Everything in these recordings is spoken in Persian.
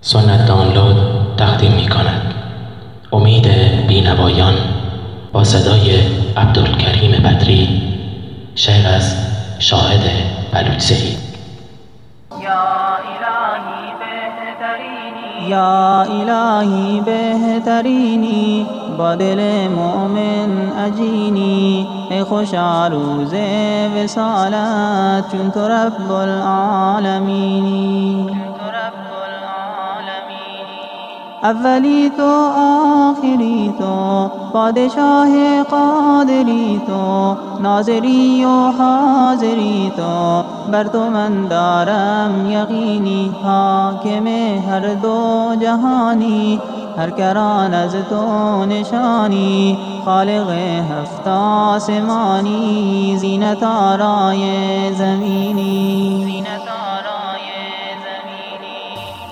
سنت دانلود تقدیم می کند امید بینوایان با صدای عبدالکریم بدری شعر از شاهد بلوچ یا الهی بهترینی. با دل مؤمن اجینی ای خوشا روز وسالت چون تو رب العالمینی. اولی تو آخری تو پادشاه قادری تو ناظری و حاضری تو بر تو من دارم یقینی حاکم هر دو جهانی هر کران از تو نشانی. خالق هفت آسمانی زینت آرای زمینی.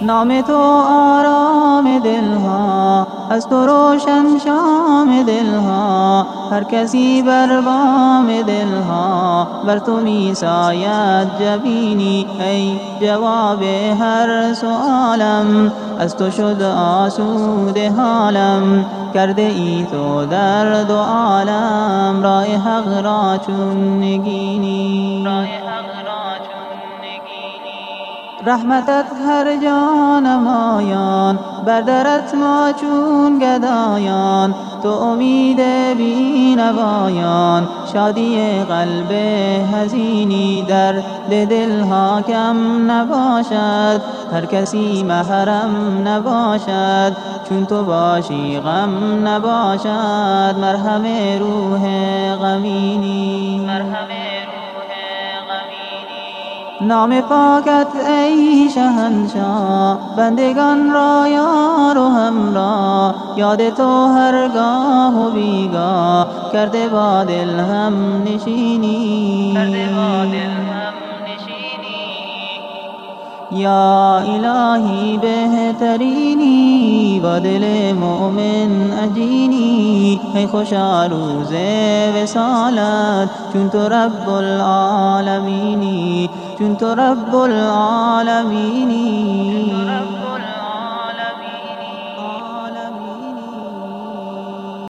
نام تو آرام دلها از تو روشن شام دلها هر کسی بر بام دلها بر تو می ساید جبینی ای جواب هر سوالم از تو شد آسود حالم کرده ای تو در دو عالم رای حق را چون نگینی. رحمتت هر جا نمایان بر درت ما چون گدایان. تو امید بینوایان شادی قلب حزینی در دلها کم نباشد. هر کسی محرم نباشد چون تو باشی غم نباشد. مرهم روح غمینی. نام پاکت ای شهنشاه بندگان را یار و یاد تو هرگاه و بیگاه کرده با دل هم نشینی. یا الهی بهترینی. با دل مؤمن اجینی ای خوشا روز وسالت چون تو رب العالمینی. چون تو رب العالمینی.